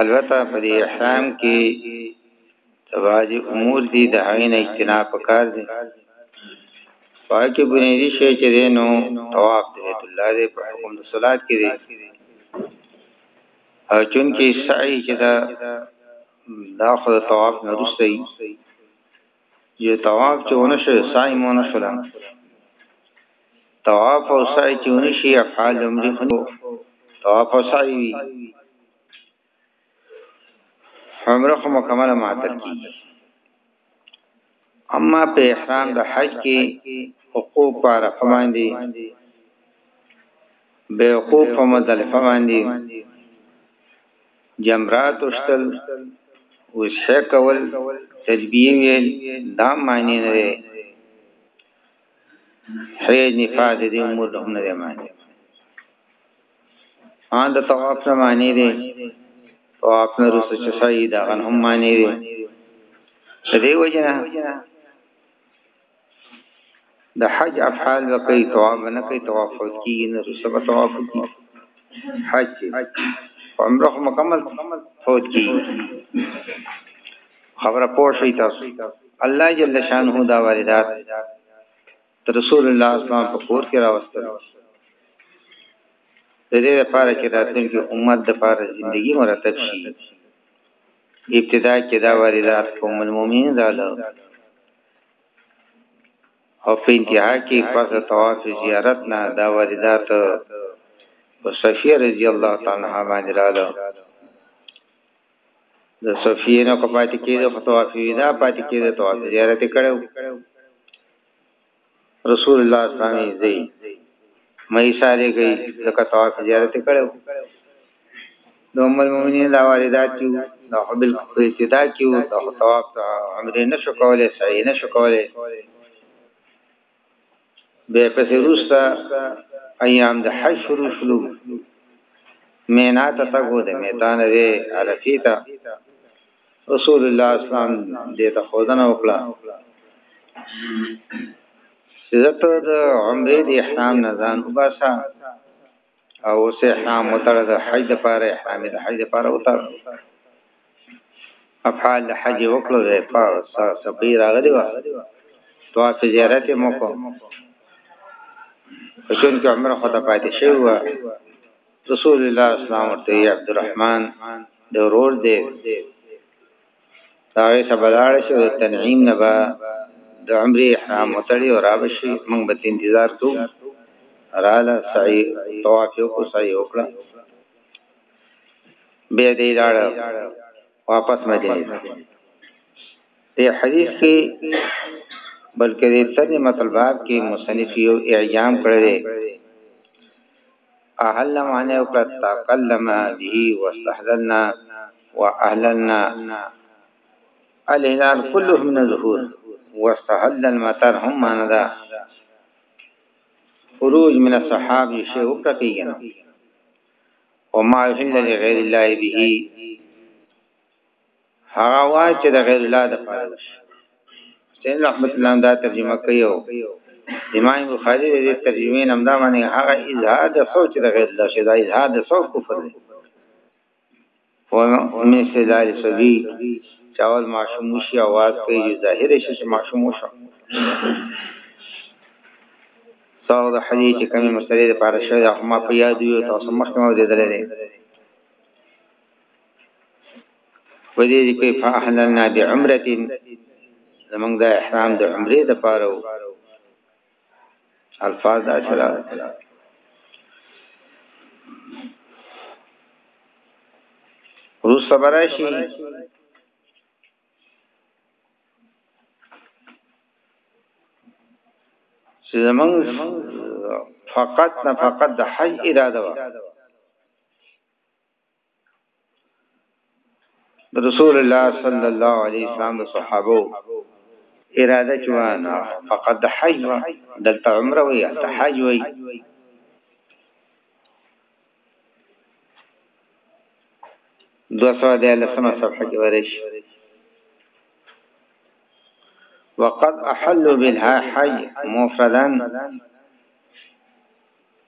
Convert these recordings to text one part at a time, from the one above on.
البته په دې احرام کې تواجی امور دي د هغې نه اجتناب پکار دي پاکه بنیادی شی چې دی نو طواف د بیت الله دی په حکم د صلات کې دی او چون کې سعی چې دا دا خو طواف نه رسي یې طواف چې ونشو سعی مو نشول طواف او سعی چې ونشي افعال عمرې خنو طواف او سعی وي عمره خو مکمله معتل کی اما په احرام د حج کې حقوق پر افمان دي به حقوق په مدلفه باندې جمرات وشتل اوس شه کول تلبیه ویل دا معنی نه دی حیز نفاذ دې امور له نه دی معنی ان د طواف نه معنی دی طواف نه رسو چې صحیح دا غن هم معنی دی دې وجنه د حج افعال وکي طواف نه کوي طواف فرض کیږي نه سبا طواف کی حج عمره مکمل فوت کیږي خبره پوه شئ تاسو الله جل شانه دا واردات رسول الله صلی الله علیه وسلم په کور کې راوستل د دې لپاره چې راتلونکي امت د لپاره ژوندۍ مرتب شي ابتدا کې دا واردات قوم المؤمنین رااله او په انتها کې پس طواف زیارت نه دا واردات په صفیه رضی الله تعالی عنها باندې رااله د صفیه نه کو پاتې کېده خو طواف ودا پاتې کېده طواف زیارت کړو رسول الله صلی الله علیه وسلم مې ساري کوي لکه طواف زیارت کړو د ام المؤمنین دا واردات یو د حبل ابتدا کیو د طواف عمره نشو کوله سعی نشو کوله به پس روستا ایام د حج شروع شلو مینا ته تګو د میدان وی عرفی ته رسول الله اسلام دې ته خودنه وکړه چې زته د عمرې د احرام نه ځان وباسه او اوس احرام وتړه د حج لپاره احرام د حج لپاره وتړه افعال حج وکړو ده په سپی راغلی و طواف زیارت مو کو چون کې عمر خدا پاتې شوی و رسول الله اسلام ورته عبدالرحمن د ورور دی هغه سبلاړ شو تنعیم نه با د عمر احرام وتړي او رابشي موږ به انتظار کوو رااله سعی طواف یو کو سعی وکړه به دې لاړ واپس مدینه دې حدیث کې بلکې دې ترجمه الباب کې مصنف یو اعجام کړی اهل معنی او قد تقلم به واستحللنا واهللنا الهلال كله من الظهور واستحل المطر هم معنا دا خروج من الصحاب شی او پکېږي وما يحل لغير الله به هغه وای چې د غیر الله د پاره وشي حسین رحمت الله دا ترجمه کوي امام بخاری دې ترجمه نم دا باندې هغه اظهار د سوچ د غیر الله شي دا اظهار د سوچ کفر دی او من سلال سبي چاول معشوم شي आवाज کوي ظاهر شي چې معشوم شو ساو د حدیث چې کومه مسلې لپاره شوی هغه ما په یاد یو تاسو مخکې مو دې درلې په دې کې فاحلنا بعمره زمونږ د احرام د عمره د پاره الفاظ دا شرع روس براشي چې زمونږ فقط نه فقط د حج اراده و رسول الله صلی الله علیه وسلم د صحابه اراده چوانا فقد حج دلته عمره وی ته حج وی دو سو ده لسمه صفحه کې ورش وقد احلوا بالحج مفردا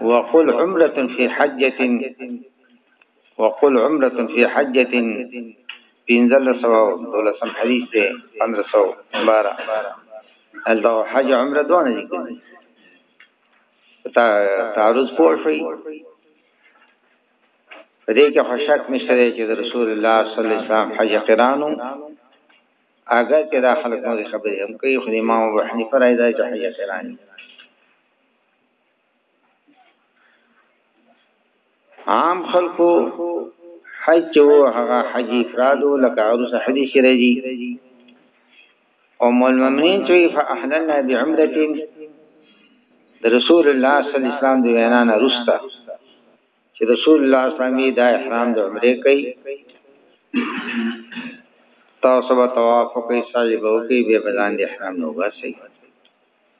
وقل عمره فی حجه وقل عمره فی حجه پینزل سو دولسم حدیث دی پندر سو بارا الدا حج عمره دوانه ذکر دی تا تعرض پوه شوی دې کې خوشک نشته چې رسول الله صلی الله علیه وسلم حج قرانو اگر چې دا خلک نو خبرې هم کوي خو امام ابو حنیفه راځي چې حج قرانو عام خلکو حج وو هغه حج افراد لکه عروس حج شرعي ام المؤمنین چې فاحللنا بعمره رسول الله صلی الله علیه وسلم دی وینا نه رستا چې رسول الله صلی الله علیه وسلم دا احرام د عمره کوي تاسو به طواف کوي سعی به کوي به بدن احرام نو غسي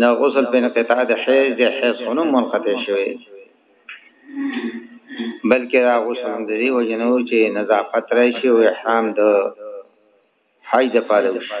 نه غسل په انقطاع د حیض د حیض خونو منقطع شوی بلکې دا غسل د دې وجنو چې نظافت راشي او احرام د حج د پاره وشي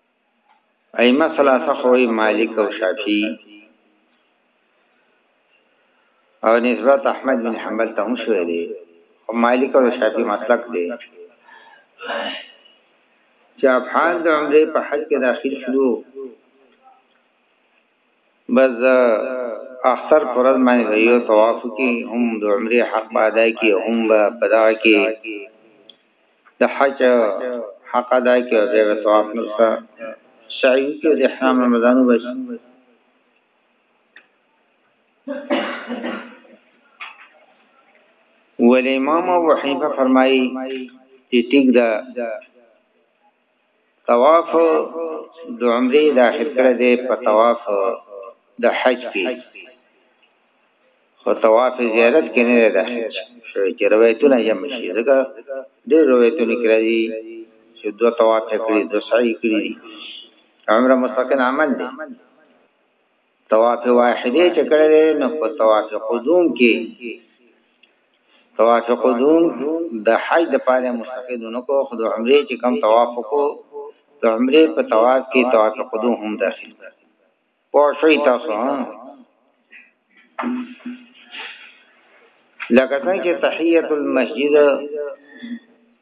ائمه ثلاثه خوی مالک او شافعی او نسبت احمد بن حنبل ته هم شوی دی او مالک او شافعی مسلک دی چې افعال د عمره په حج کې داخل شلو بس د اختر پر ورځ باندې به یو طواف کې هم د عمرې حق به ادا کی هم به په دغه کې د حج حق ادا کی او بیا به طواف نور سره سعی کې د احرام رمضان وبس ول امام ابو حنیفه فرمایي چې ټیک ده طواف د عمره داخل کړه دې په طواف د حج کې خو طواف زیارت کې نه داخل شوی چې روایتونه یې مشي ځکه ډېر روایتونه کړی دي چې دوه طواف کړی دوه سعی کړی عمره مستقل عمل دی طواف واحده چې کړه دې نو په طواف قدوم کې طواف قدوم د حج د پاره مستقید نه کو خود عمره چې کم طواف کو د عمره په طواف کې طواف قدوم هم داخل پوه شئ تاسو لکه څنګه چې تحیت المسجد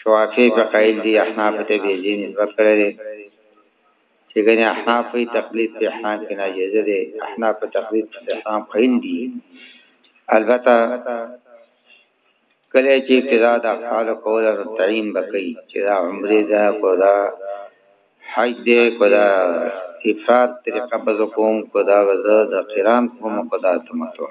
شوافی په قائل دی احناف ته به زی نسبت کړی دی چې ګنې احناف په تقلید په احرام کې ناجیزه دی احناف په تقلید په احرام قائل دی البته کله چې ابتدا د افعال کول او تعین بکې چې دا عمره ده کودا حج دې کودا افراد طریقه بزکوم کودا وزه د قران کوم کودا تمتع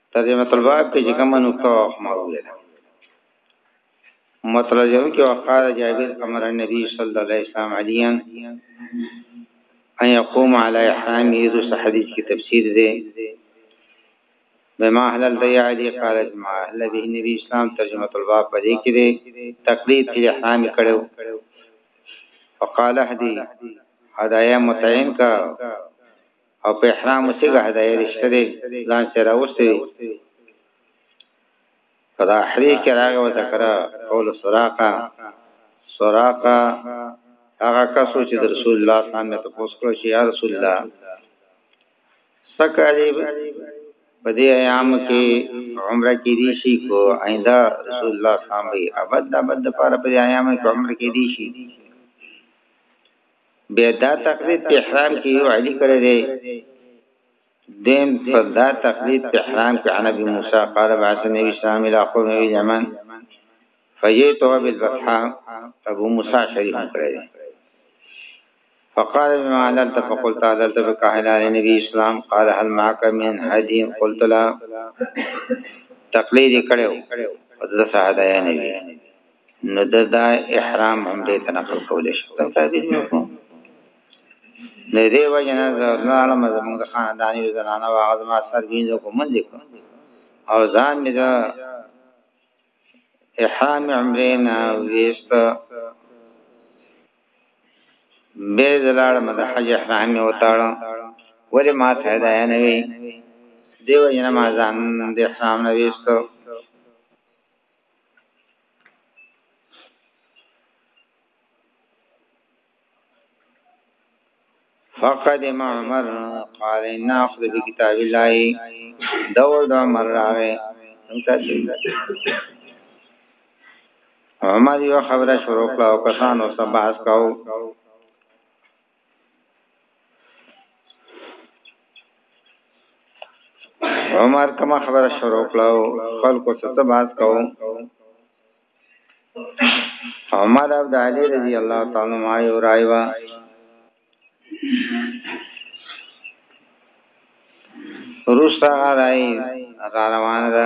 ترجمه الباب کې چې کومه نقطه واخمرو ده مطلب یو کې وقال جابر امر النبي صلی الله علیه وسلم عليا ان يقوم على احرامه ذو حدیث کې تفسیر ده بما اهل البيعه قال بما اهل به النبي اسلام ترجمه الباب په دې کې ده تقلید کې احرام کړو وقال هدي هدايا متعين کا او په احرام سره هدايه رشته دي ځان سره اوسي فدا حری کې راغی او ذکر قول سراقه سراقه هغه کسو چې رسول الله صلی الله علیه وسلم ته پوښتنه کړو چې یا رسول الله سکاری په دې ایام کې عمره کې دي شي کو آینده رسول الله صلی الله علیه وسلم ابد ابد لپاره په ایام کې عمره کې دي شي بیا دا تقلید په احرام کې یو علی کړی دی دیم پر دا تقلید په احرام کې نبی موسی قال بعث نبی اسلام الى قوم اليمن فجئت بالبطحاء ابو موسی شریف کړی دی فقال بما عدلت فقلت عدلت بكاهل على نبی اسلام قال هل معك من هدي قلت لا تقلید کړو حضرت سعد یا نبی نو د دا احرام هم دې ته نقل کول شي دا حدیث نو کوم د دې وجه نه زما علم زموږ د خاندانی زنانه واغ زما سر وینځو کوم دې کو او ځان مې دا احرام عمره نه ویست به زلاړ مده حج احرام او تاړه ولې ما ته دا نه وی دیو جن ما ځان د احرام نه ویستو فقد عمر قال ان اخذ بكتاب الله دور د عمر راغه عمر یو خبره شروع کړه او کسانو سباس کاو عمر کما خبره شروع کړو خلکو څه ته باز کو عمر عبد علي رضی الله تعالی عنہ یو رایوا روستا غړای را روان ده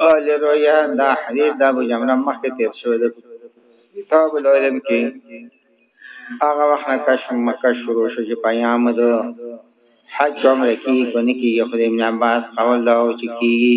اهل رویا دا حدیث دا ابو جمره مخکې تیر شو د کتاب العلم کې هغه وخت کشف مکه شروع شو چې پیام د حج عمره کې کو نه کیږي خدای ابن عباس قول دا او چې کیږي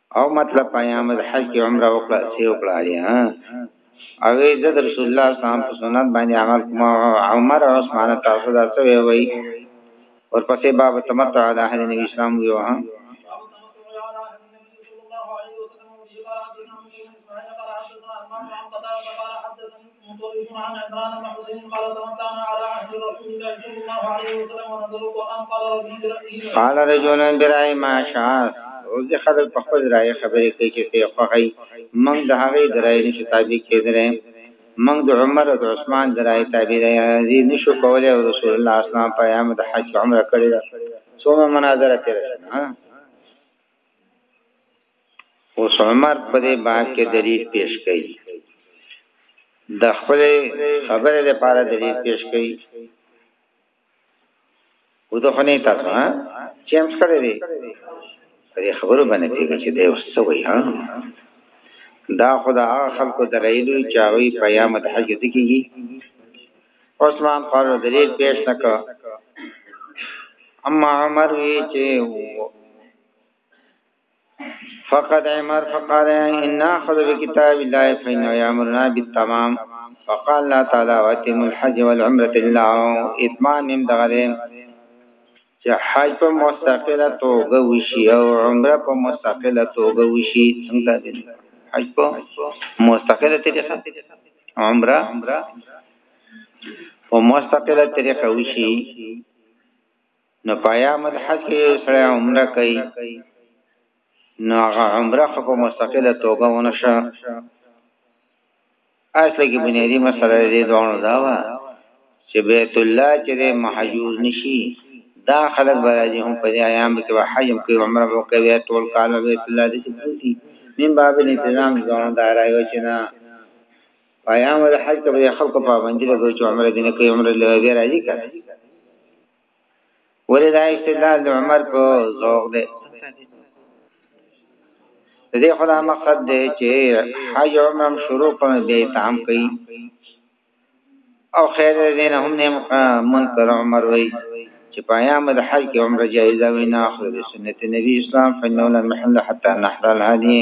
او مطلب پیام د حج کې عمره وکړه سی وکړه یا او د رسول الله صلی الله علیه وسلم په سنت باندې عمل کوم عمر او عثمان تاسو دا څه وی اور پسې باب تمتع علی اهل نبی اسلام یو ها مطلوب عن عمران بن حسين قال تمتعنا على عهد رسول الله صلى الله عليه وسلم ونزل القرآن قال ربي برأيه قال رجل برأي ما شعر اوس د خلک په خپل رائے خبرې کوي چې څه خوغی موږ د هغې د رائے نشو تابع کېدلې موږ د عمر او د عثمان د رائے تابع دي نشو کولای او رسول الله اسلام په ایام د حج عمره کړې ده څومره مناظره تیر شو ها اوس عمر په دې باب کې دلیل پیش کړي د خپل خبره لپاره دلیل پیش کړي او د خنې تاسو ها چې هم سره دی دې خبرو باندې پیږي چې دی اوس څه وایي ها دا خدا خلکو درایلو چې هغه پیغام د حج دکېږي عثمان قالو دلیل پیش نکړه اما عمر وی چې فقد عمر فقال ان اخذ بكتاب الله فانه يامرنا بالتمام فقال الله تعالى واتم الحج والعمره لله اتمام دغره چې حج په مستقله توګه وشي او عمره په مستقله توګه وشي څنګه دي حج په مستقله طریقه عمره په مستقله طریقه وشي نو پایا مدح کې یو سړی عمره کوي نو هغه عمره خو په مستقله توګه ونشه اصل کې بنیادی مسله دې دوه دا و چې بیت الله چې محجور نشي دا خلک به راځي هم په دې ایام کې به حج کوي عمره به کوي ټول کال به بیت الله دې کوي من باب الانتظام ځان دا رايو چې نه ایام د حج کې به خلکو پابندي لګوي چې عمره دې نه کوي عمره لږه راځي کوي ولې دا استدلال د عمر په ذوق دی د دې خدا مقصد دی چې حج عمر شروع په دې تام کوي او خیر دین هم نه منکر عمر وای چې پیام د حج کې عمر جایزه وي نه اخر سنت نبی اسلام فنول محل حتى نحر الهدی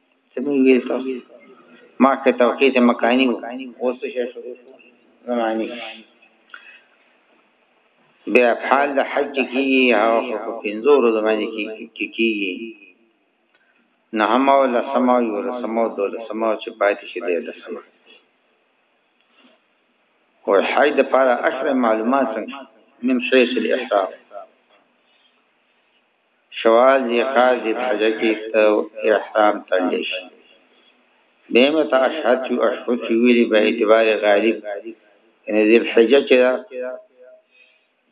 سمونږه تا ما که توقیت مکانی وو اوس څه شروع شو زمانی بیا افعال د حج کی او پنځو ورځې باندې کی کی نه هم او لسمه یو لسمه دو لسمه چې پاتې شي دی لسمه او حج د پاره اشر معلومات من حيث الاحرام شوال دی خاص دی حجه کی ته احرام تړلی شي دیمه تا اشهد چې اشهد چې ویلي به اعتبار غالب یعنی ذل حجه چې دا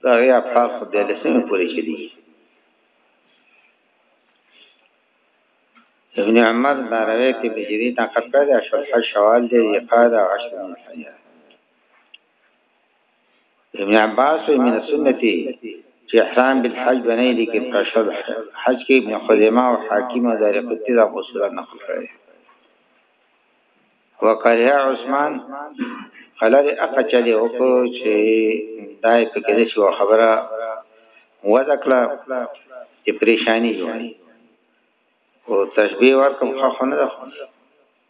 دا یا فرق دی لسمه پوری چې دی ابن عمر دا روایت بجری طاقت کړی اشهد شوال دی قاعده عشر من حجه ابن عباس من سنتي چې احرام بالحج بنه دي کې پرشد حج کې ابن خزیمه او حاکم او دار قطی دا غسل نقل کړی وکره عثمان خلل اقچلی او کو چې دای په کې شو خبره وذکلا چې پریشانی جوړي او تشبیه ورکم خو نه ده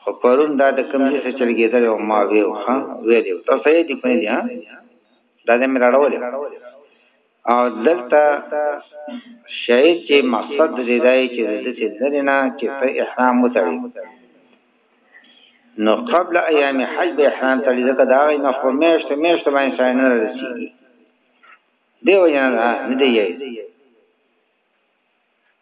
خو پرون دا د کوم ځای څخه چلګېدل او ما وی ښه ویلې تاسو یې دی پنه دي ها دا دې مې راړول او دلته شاید چې مقصد دې دای چې د دې دلې نه چې ته احرام وتړي نو قبل ایام حج به احرام تړي ځکه دا غي نه خو میشت میشت باندې سره نه رسیږي دیو جنا نه دی یی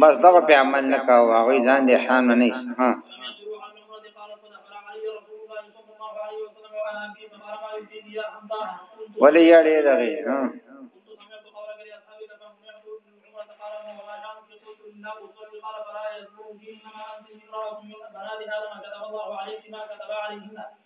بس دغه په عمل نه کاوه هغه ځان دې حان نه ها ولې یړې دغه ها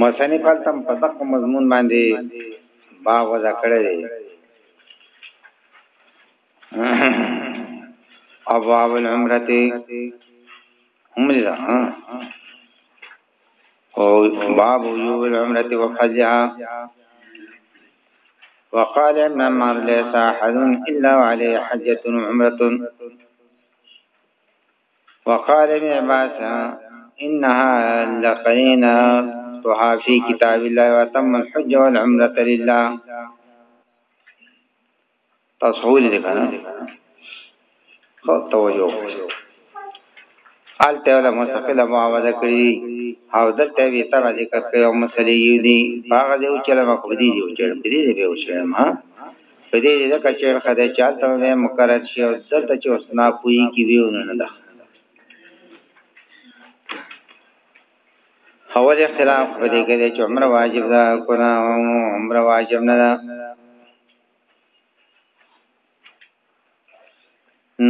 مصنف التم په دغه مضمون باندې با وضع کړی دی ابواب العمرته هم لرا باب وجوب العمرة وحجها وقال ابن عمر ليس أحد إلا وعليه حجة وعمرة وقال ابن عباس إنها لقينا في كتاب الله وتم الحج والعمرة لله تاسو خو دې کنه خو توجه آل ته ولا مستقله معاوده کړی او دلته وی تر ذکر کړی او مسلې یو دی باغ دې او چلم خو دې یو چلم دې دې به وشم ها په دې دې کا چیر خدای چال ته مقرر شي او دلته چې اوس نه پوي کی ویونه نه ده اول اختلاف په دې کې دی چې عمره واجب ده کنه عمره واجب نه ده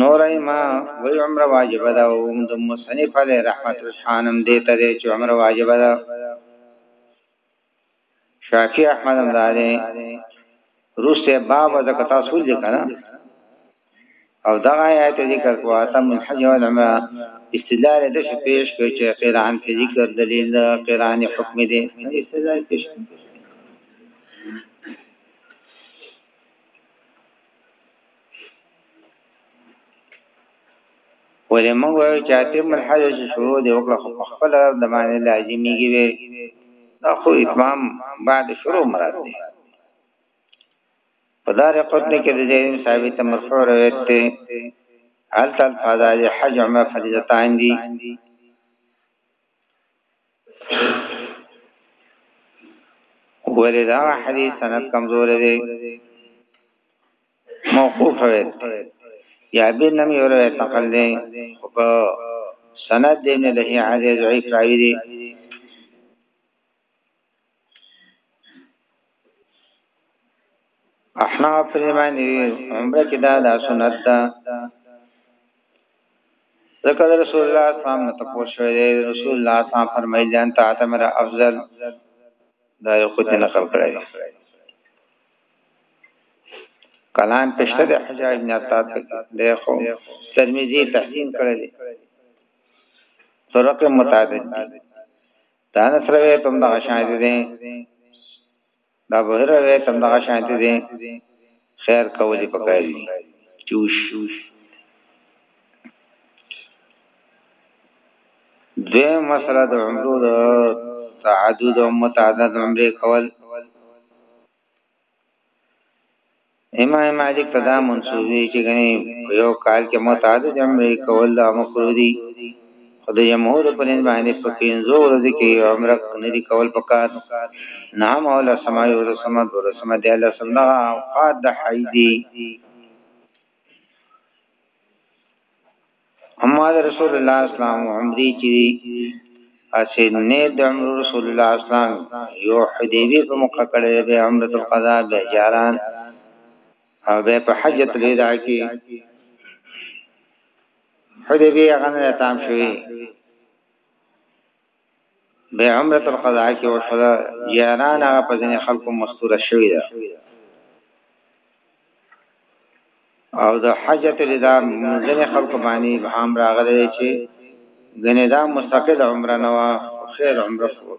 نور ایما وی عمره واجب ده او د مصنف علی رحمت الشانم دې ته چې عمره واجب ده شافعي احمد هم داري روسته باب د کتا سول دي کنه او دا آیات ذکر کوا تم من حج و عمره استدلال د څه پیش کوي چې قران کې ذکر دلیل قران حکم دي استدلال پیش کوي ولې موږ وایو چې اتم الحج چې شروع دی وکړه خو په خپل رب د باندې لازمیږي وي دا خو اتمام بعد شروع مراد دی په دار قطنی کې د جریم ثابت مرفوع روایت دی حالت الفاظ حج عمر فریضتان دي ولې دا حدیث سند کمزور دی موقوف وي یا به نم یو روایت نقل دی او په سند دی نه له عادی ضعیف راوی دی احنا پریمانی عمره کې دا دا سنت ده ذکر رسول الله صلی الله علیه وسلم تپوس شوی رسول الله صلی الله علیه وسلم فرمایي ځان ته اتمر افضل دا یو خود نه خلق کړی کلام پښته د حجاج بن عطاد دی خو ترمذی تحسین کړی دی طرق متعدد دا نه سره وې تم دغه شاهد دي دا بهر وې تم دغه شاهد دي خیر کولی پکاري چوش دې مسله د عمرو د تعدد او متعدد عمره کول امام مالک تدا منصوب دی چې غني یو کال کې متعدد عمره کول لا مکروه دي خدای جمهور په نن باندې په پینځو ورځې کې عمره نه دي کول پکار نه مولا سمای ور سمد ور سمد الله سمدا قاد حیدی اما رسول الله اسلام عمرې چې اسی نه د عمر رسول الله اسلام یو حدیبی په موقع کړه به عمره القضاء به جاران او به په حجۃ الوداع کې حدیبی هغه نه تام شوی به عمره القضاء کې وشوله جهران هغه په ځینې خلکو مستوره شوې ده او د حجت الوداع ځینې خلکو باندې ابهام راغلی چې ګنې دا مستقل عمره نه وه خیر عمره شو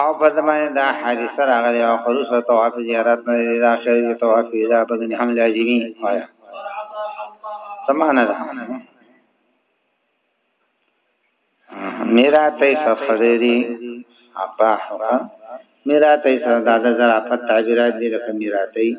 او په دمانه دا حادثه راغلی او خروس طواف زیارت نه دی دا شری طواف دا په دنیا هم لازمی وایا سمانه ده میرا تی سفره دی اپا حقا میرا تی سفره دا دا زرافت تعبیرات دی لکه میرا تی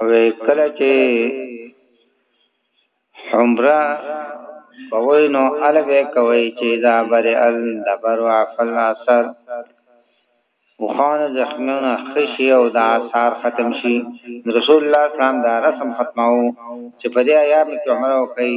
او کله چې عمره کوي نو الګه کوي چې دا بر ال دبر وعفل اثر وخان زخمون خشي او دا اثار ختم شي رسول الله صلی الله علیه وسلم دا رسم ختمو چې په دې ایام کې عمره کوي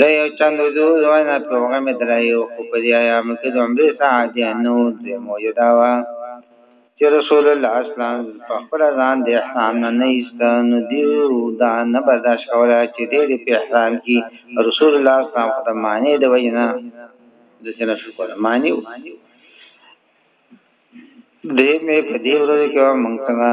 د یو چند وجو زوانا په هغه مې درایو خو په دې ایام کې د عمرې ساعت یې نو د موجوده وا چې رسول الله اسلام په خپل ځان د احرام نه نه ایسته نو دیو دا نه برداشت کوله چې ډېر په احرام کې رسول الله اسلام خو د معنی د وینا د څنګه شو کوله معنی دې مې په دې ورځ کې مونږ څنګه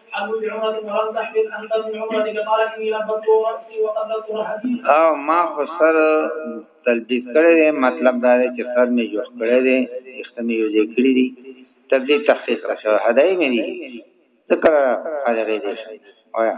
او ما خو سر تلبیس کړی دی مطلب دا دی چې سر مې جوخ کړی دی اخته مې یو ځای کړی دی تبلیغ تحقیق را شو هدای مې دی ذکر خلقې دی شي وایا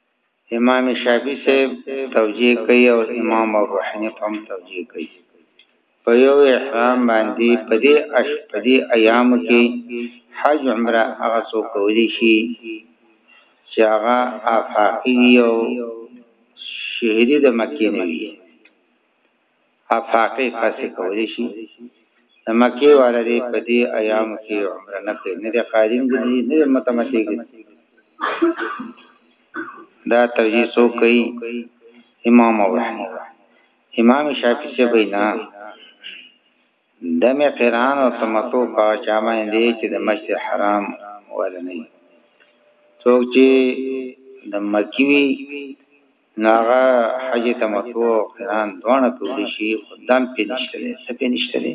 امام شافعي صاحب توجیه کوي او امام ابو حنیفه هم توجیه کوي په یو احرام باندې په دې اش په دې ایام کې حج عمره هغه څو کولی شي چې هغه آفاقي او شهري د مکې نه وي افاقي خاصې کولی شي د مکې والا دې په دې ایامو کې عمره نه کړي نه دې قادم ګرځي نه دې متمتع ګرځي دا توجیه څوک کوي امام ابو حنیفه امام شافعي چې بینا دم قران او تمتع په چا باندې دی چې د مسجد حرام ولا نه څوک چې د مکی وی ناغه حج تمتع او قران دوه کولی شي دم پینشته دي څه پینشته دي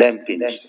دم پینشته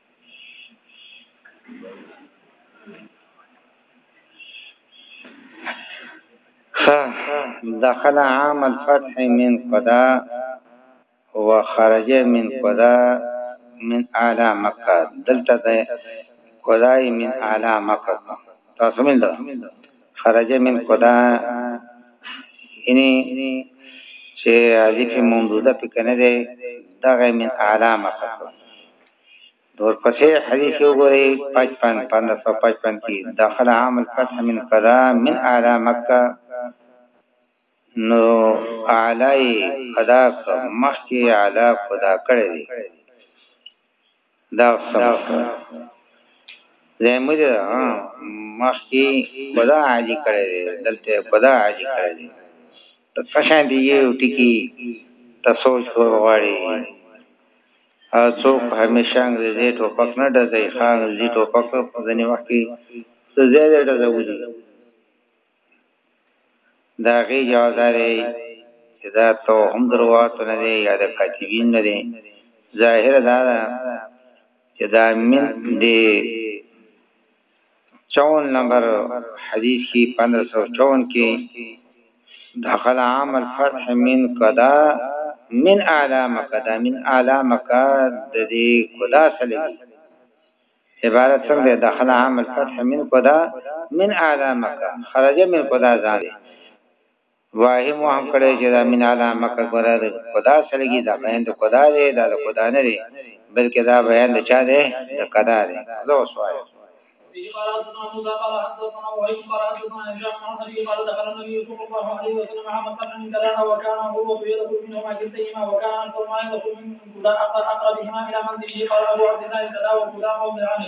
دخل عام الفتح من قدا وخرج من قدا من اعلى مکه دلته ده قدای من اعلى مکه تاسو من ده خرج من قدا یعنی چې الف ممدوده پکې نه ده دغه من اعلى مکه دور پسې حدیث وګورئ 55 1555 کې داخل عام الفتح من قرا من اعلی مکه نو اعلی قدا مخکې اعلی قدا کړی دی دا سبب زموږ مخکې قدا علی کړی دی دلته قدا علی کړی دی څه شان دی یو ټکی تاسو څو غواړي هغه څوک خو همیشه انګریزی ټوپک نه ډزوی ښه انګریزی ټوپک خو ځنی وخت کی څه زیاده ډزولی دا غی جواب داری چه دا توهم درواتو نه دی یا دا کاتبین نه دی ظاهر دا دا چه دا من دی 54 نمبر حدیث کی 1554 کی دخل عام الفتح من قدا من اعلا مکه دا من اعلا مکه د دې قدا سره عبارت څنګه دخل عام الفتح من قدا من اعلا مکه خرج من قدا ځان واهي مو هم کړی چې دا مين علا مکه ګره د خدا سلګي دا بیان د خدا دی دا د خدا نه دی بلکې دا بیان د چا دی د قدا دی زه اوس وایم وکانه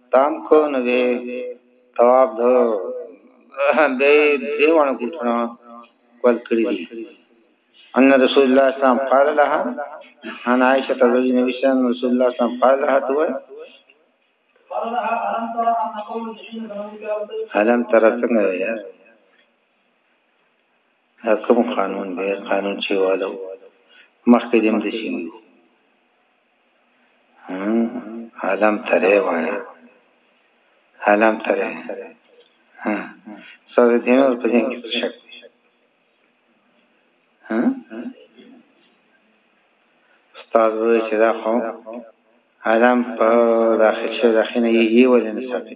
تام کو نه دی تواب د دې دیوانه کوټنه کول کړی دی ان رسول الله صلی الله علیه وسلم قال لها انا عائشه رضی الله عنها رسول الله صلی الله علیه وسلم قال لها تو علم تر څنګه یې دا کوم قانون دی قانون چې والو مخکې دې مده شي عالم ترې وای عالم ترې ها سر دې نور په دې کې شک ها استاد وای چې دا خو عالم په داخل شو داخل نه یې ولې نه ساتي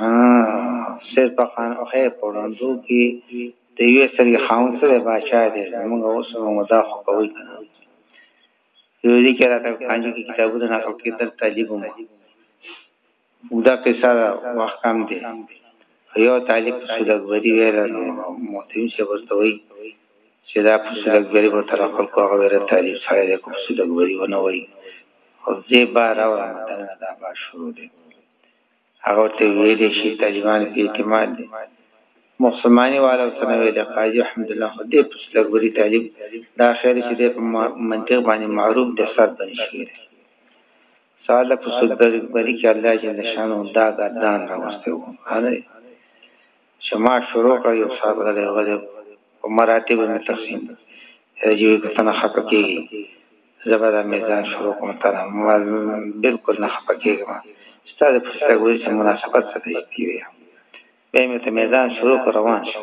ها سر په خان او خیر په وړاندو کې د یو سری خاون سره بچا دي موږ اوس موږ دا خو کوي کنه یو دې کې راته کانجو کې کتابونه نقل کې تر طالب مو دا قصه وخت کم دي یو طالب سودګ وری ویل نو محترم شه ورته وي چې دا په سودګ وری په طرف خلکو هغه ویل طالب سره د کوم سودګ وری ونه وي او زه بار او دا بار شروع دي هغه ته ویل شي طالبان په اعتماد دي مخصمانی والا او تنوی د قاضي حمد الله خو دې پس لګوري طالب دا خیر چې د منطق باندې معروف د سر باندې شي سال په سودګری کې الله جل شانو دا ګردان راوستي وو چې ما شروع کړ یو ساعت غلی غلی په مراتبو مې تقسیم رجوي که ته نه خفه کېږي زه به دا میزان شروع کوم ته نه ما بالکل نه خفه کېږم ستا د پسې ګوري چې مناسبت څه دی چې وي بیا مې ته میزان شروع کړ روان شو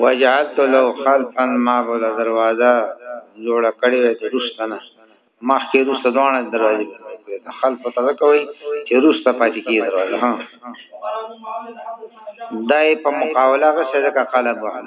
وجعلت له خلفا ما بوله دروازه جوړه کړې وې چې رښتنه مخکې رښت دوانه دروازه خلف ته کوي چې رښت پاتې کیږي دروازه ها دای په مقاوله غسه د قلم وهل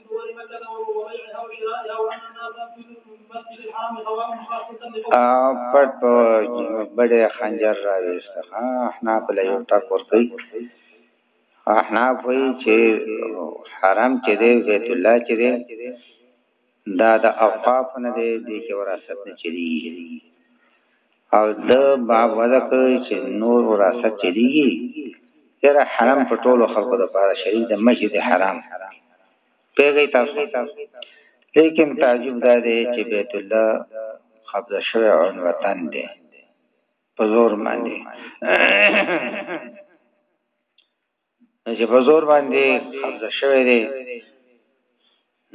پټ په بډې خنجر راويست ها احنا په لایو ټاک ورکي احنا وی چې حرام چې دی بیت الله چې دی دا د اوقاف نه دی د کې وراثت نه چلیږي او د باب وضع کړی چې نور وراثت چلیږي تر حرم په ټولو خلکو د پاره شریک د مسجد حرام پیږی تاسو لیکن تعجب دا دی چې بیت الله قبضه شوی عون وطن دی په زور باندې نو چې په زور باندې قبضه شوه دی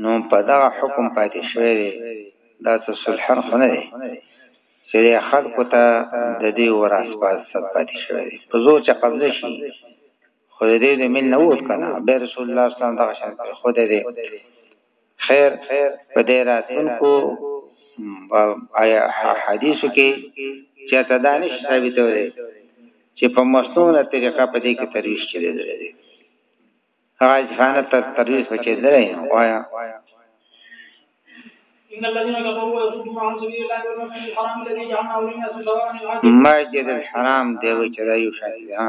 نو په دا حکم پاتې شوه دی دا څه صلحن خو نه دی چې خلکو ته د دې وراث پاتې شوه دی په زور چې قبضه شي خو دې دې من نه ووت کنه به رسول الله صلی الله علیه وسلم دا شان خو دې خیر په دې راتلونکو آیا حدیثو کې چې ته دانش ثابتو دی چې په مصنوعه طریقه په دې کې ترویج چلی دی هغه ځانه تر ترویج بچی دی وایا إن الذين كفروا ويصدون عن سبيل الله والمسجد الحرام الذي جعلناه للناس سواء العاجل ما جد الحرام دی و چې دا یو شاهد ها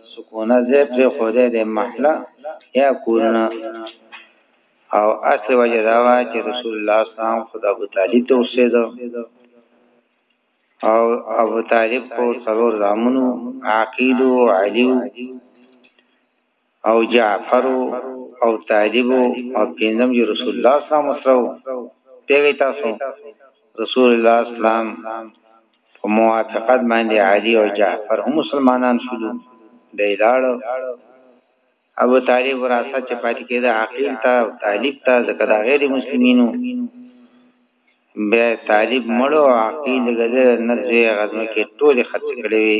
سکونه ځای پرې خوده دی محله یا کورنا او اصل وجه داوا چې رسول الله صلی الله علیه وسلم خدا ابو طالب ته اوسېدو او ابو طالب کو څلور زامنو عقیل او علی او جعفر او طالب او پینځم چې رسول الله صلی الله علیه وسلم پیغی تاسو رسول الله صلی الله علیه وسلم په موافقت باندې علي او جعفر هم مسلمانان شولو د لاړ ابو طالب وراسه چې پاتې کېده عقیل ته او طالب ته ځکه دا غیر مسلمانینو بیا طالب مړو عقیل غزه نرځي غزمه کې ټول خرڅ کړې وي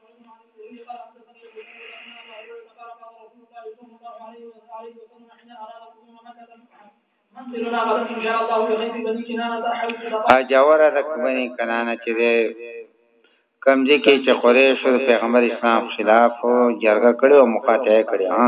اجاوره د کومې کنانه چې ده کمزې کې چې قریش او پیغمبر اسلام خلاف جرګه کړي او مقاطعه کړي ها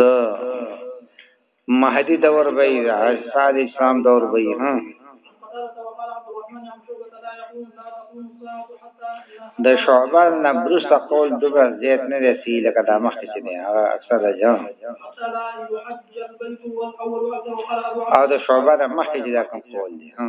د مهدی دور به د ارشاد اسلام دور به ها د شعبان نه بروس قول دوبر زیات نه دی سی لکه دا مخ کې دی هغه اکثر راځه او د شعبان مخ کې دا کوم قول دی ها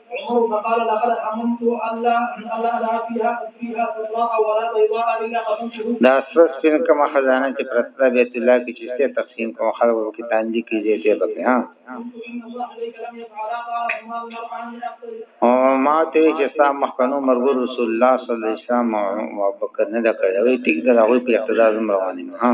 عمر فقال لقد حممت الا ان الله لا فيها فيها سراء ولا بيضاء الا قسمته دا سره سپین کومه خزانه چې پرسته بیت الله کې چې څه تقسیم کوم خلک کې تاندې کې دې ته بکې ها او ما ته چې ستا مخکنو مرغو رسول الله صلی الله علیه وسلم او بکر نه دا کړی وي ټیک دا غوي په اقتدار روانه ها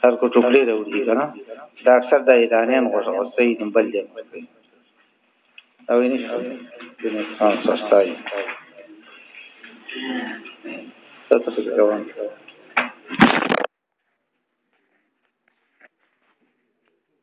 خلکو ټوکلې راوړي کنه دا اکثر د ایرانیان غوښه او صحیح نه بل دي او یې نشته د نسخان سستای تاسو څه کوئ